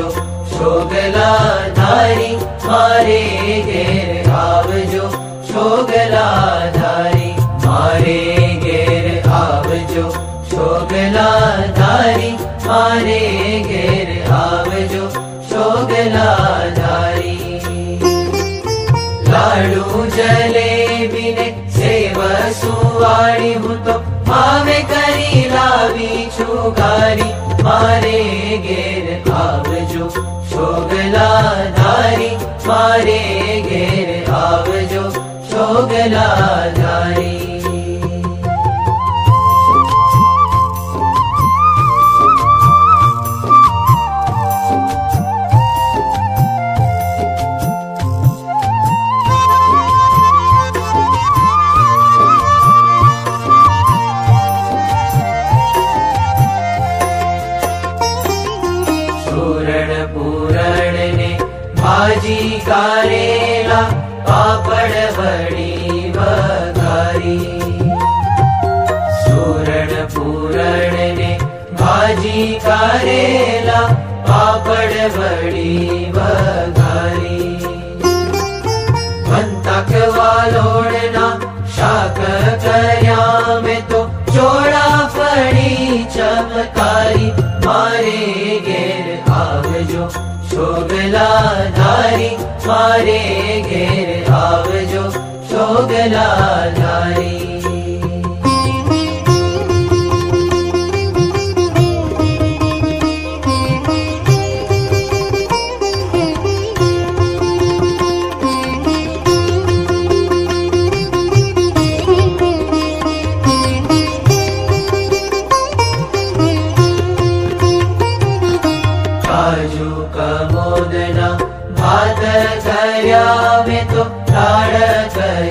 आवजो शोगला धारी मारे घेर आवजो शोगला धारी मारे आवजो शोगला धारी मारे घेर आवजो शोगला धारी लाडू छुगारी मारे घेर आवजो शोगला धारी मारे घेर आवजो शोगला धारी कारेला पापड़ बड़ी बघारी। सूरण पूरण ने भाजी कारेला पापड़ पंतक वालोड़ना धारी मारे घेर आवजो शोगला धारी काजू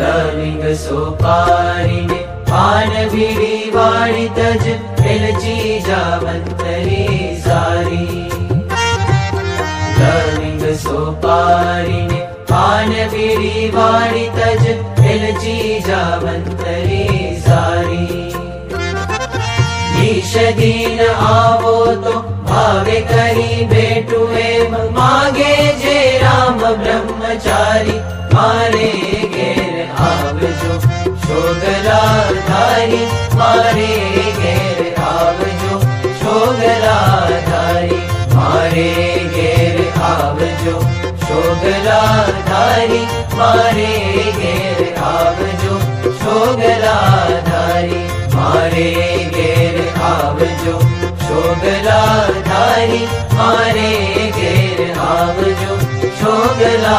लविंग सोपारी ने पान बीड़ी वाड़ी तज एलची जावंतरी सारी। लविंग सोपारी ने पान बीड़ी वाड़ी तज जावंतरी सारी। ईश दीन आवो तो भावे करी बेटू एम मागे जे राम ब्रह्मचारी मारे घेर आवजो शोगला धारी मारे घेर आवजो शोगला धारी मारे घेर आवजो शोगला धारी मारे घेर आवजो। शोगला धारी मारे घेर आवजो। शोगला धारी मारे घेर आवजो। शोगला